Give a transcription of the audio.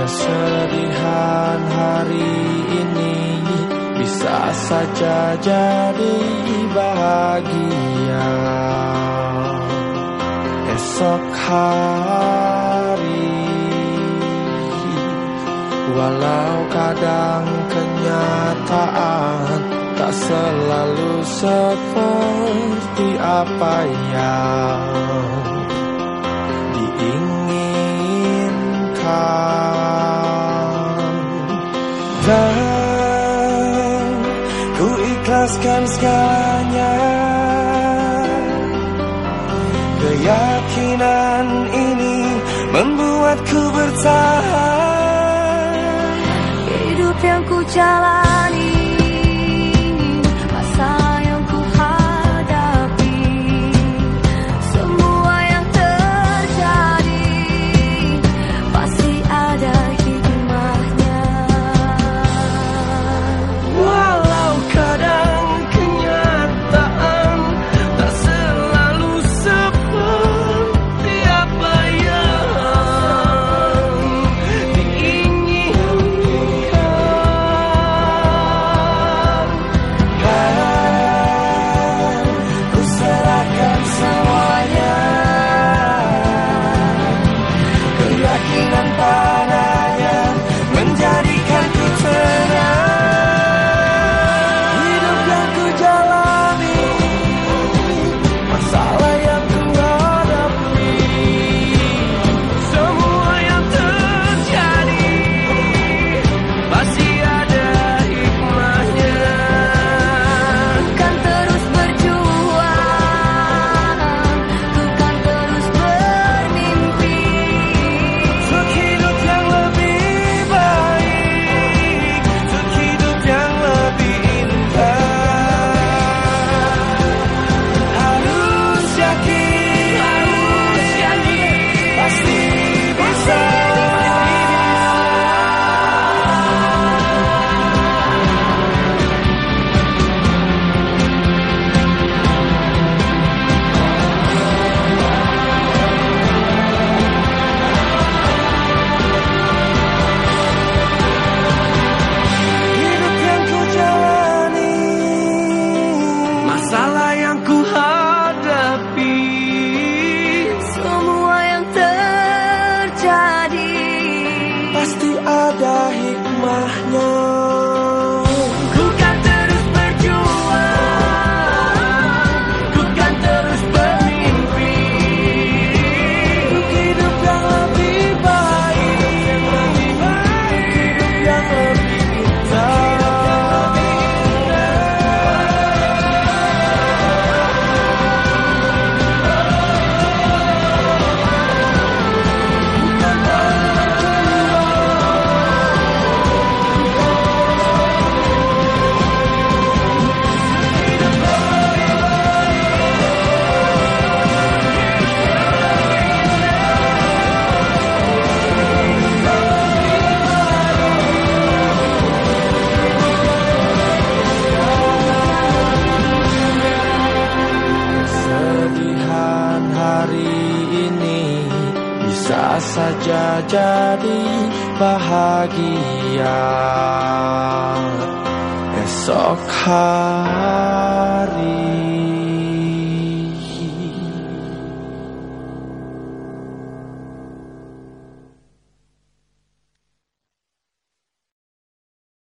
Kesedihan hari ini bisa saja jadi bahagia. Esok hari Walau kadang kenyataan tak selalu seperti apa yang Dan ku ikhlaskan segalanya. Keyakinan ini membuatku bertahan. Hidup yang ku jalani ada hikmahnya. Bisa saja jadi bahagia. Esok hari